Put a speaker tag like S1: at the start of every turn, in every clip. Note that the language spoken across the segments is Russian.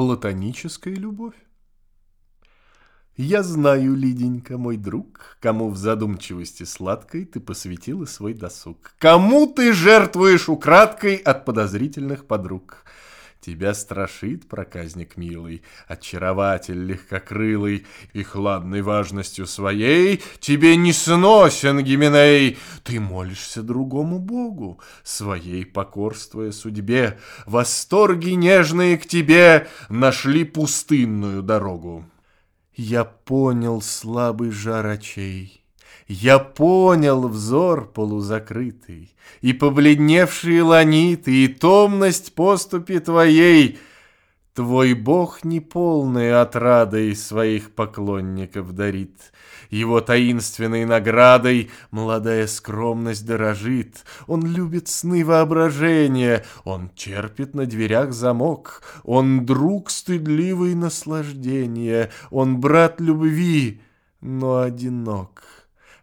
S1: Платоническая любовь? Я знаю, Лиденька, мой друг, Кому в задумчивости сладкой Ты посвятила свой досуг. Кому ты жертвуешь украдкой От подозрительных подруг. Тебя страшит проказник милый, Очарователь легкокрылый, И хладной важностью своей Тебе не сносен Гименей. Ты молишься другому богу, Своей покорствуя судьбе, Восторги нежные к тебе Нашли пустынную дорогу. Я понял слабый жар очей, Я понял взор полузакрытый, И побледневшие ланиты, И томность поступи твоей. Твой бог неполной отрадой Своих поклонников дарит, Его таинственной наградой Молодая скромность дорожит, Он любит сны воображения, Он терпит на дверях замок, Он друг стыдливый наслаждения, Он брат любви, но одинок.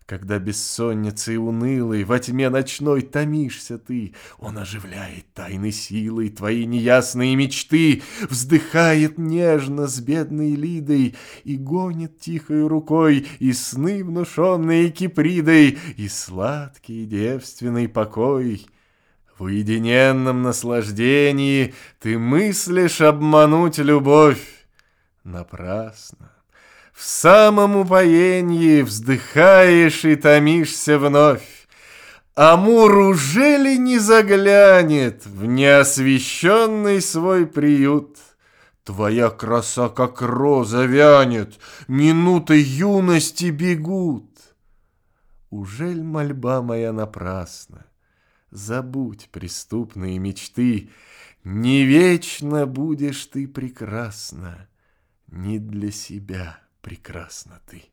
S1: Когда бессонницей унылой Во тьме ночной томишься ты, Он оживляет тайной силой Твои неясные мечты, Вздыхает нежно с бедной Лидой И гонит тихой рукой И сны, внушенные Кипридой, И сладкий девственный покой. В уединенном наслаждении Ты мыслишь обмануть любовь. Напрасно. В самом упоенье вздыхаешь и томишься вновь. Амур уже ли не заглянет в неосвещенный свой приют? Твоя краса, как роза, вянет, минуты юности бегут. Ужель мольба моя напрасна? Забудь преступные мечты, Не вечно будешь ты прекрасна, Не для себя прекрасна ты.